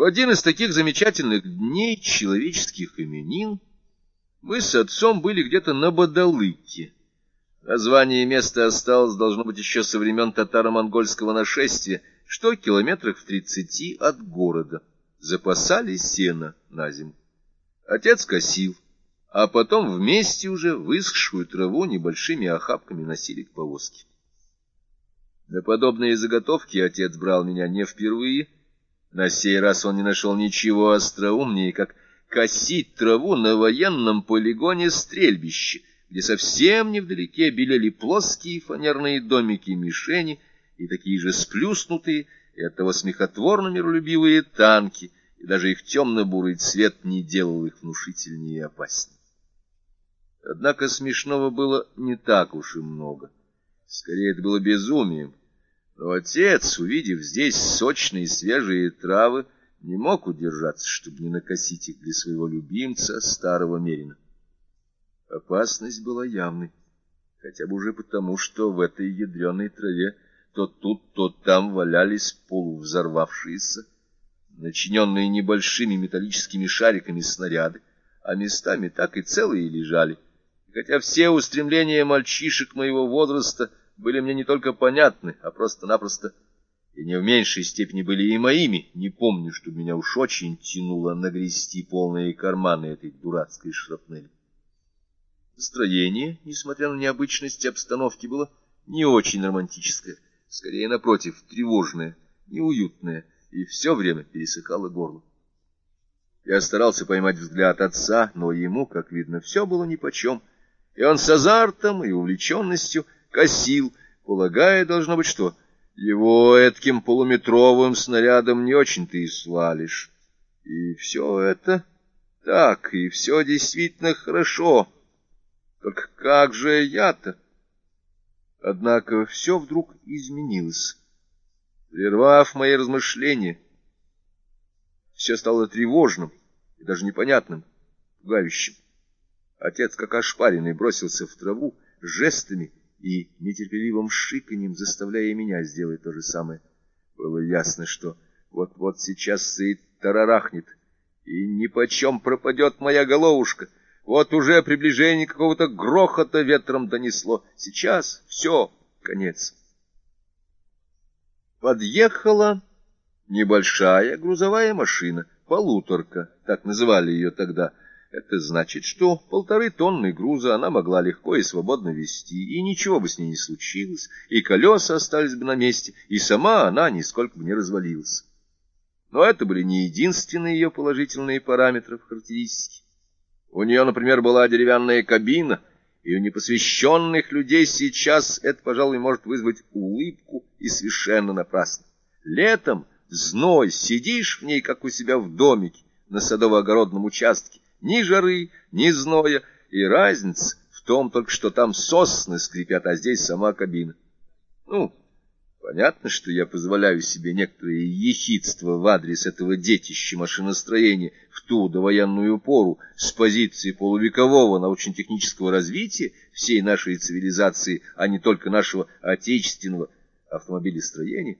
В один из таких замечательных дней человеческих именин мы с отцом были где-то на Бадалыке. Название места осталось, должно быть, еще со времен татаро-монгольского нашествия, что километрах в тридцати от города. Запасали сено на зиму. Отец косил, а потом вместе уже высохшую траву небольшими охапками носили к повозке. На подобные заготовки отец брал меня не впервые. На сей раз он не нашел ничего остроумнее, как косить траву на военном полигоне стрельбище, где совсем невдалеке белели плоские фанерные домики мишени и такие же сплюснутые и оттого смехотворно миролюбивые танки, и даже их темно-бурый цвет не делал их внушительнее и опаснее. Однако смешного было не так уж и много. Скорее, это было безумием. Но отец, увидев здесь сочные свежие травы, не мог удержаться, чтобы не накосить их для своего любимца, старого Мерина. Опасность была явной, хотя бы уже потому, что в этой ядреной траве то тут, то там валялись полувзорвавшиеся, начиненные небольшими металлическими шариками снаряды, а местами так и целые лежали. И хотя все устремления мальчишек моего возраста — были мне не только понятны, а просто-напросто и не в меньшей степени были и моими. Не помню, что меня уж очень тянуло нагрести полные карманы этой дурацкой шрапнели. Настроение, несмотря на необычность обстановки, было не очень романтическое, скорее, напротив, тревожное, неуютное, и все время пересыхало горло. Я старался поймать взгляд отца, но ему, как видно, все было нипочем, и он с азартом и увлеченностью косил, полагая, должно быть, что его этким полуметровым снарядом не очень-то и свалишь. И все это так, и все действительно хорошо. Только как же я-то? Однако все вдруг изменилось. Прервав мои размышления, все стало тревожным и даже непонятным, пугающим. Отец, как ошпаренный, бросился в траву, жестами и нетерпеливым шиканьем заставляя меня сделать то же самое. Было ясно, что вот-вот сейчас Саид тарарахнет, и ни почем пропадет моя головушка. Вот уже приближение какого-то грохота ветром донесло. Сейчас все, конец. Подъехала небольшая грузовая машина, полуторка, так называли ее тогда, — это значит, что полторы тонны груза она могла легко и свободно вести, и ничего бы с ней не случилось, и колеса остались бы на месте, и сама она нисколько бы не развалилась. Но это были не единственные ее положительные параметры в характеристике. У нее, например, была деревянная кабина, и у непосвященных людей сейчас это, пожалуй, может вызвать улыбку и совершенно напрасно. Летом зной, сидишь в ней, как у себя в домике на садово-огородном участке, ни жары, ни зноя, и разница в том только, что там сосны скрипят, а здесь сама кабина. Ну, понятно, что я позволяю себе некоторые ехидство в адрес этого детища машиностроения в ту довоенную пору с позиции полувекового научно-технического развития всей нашей цивилизации, а не только нашего отечественного автомобилестроения.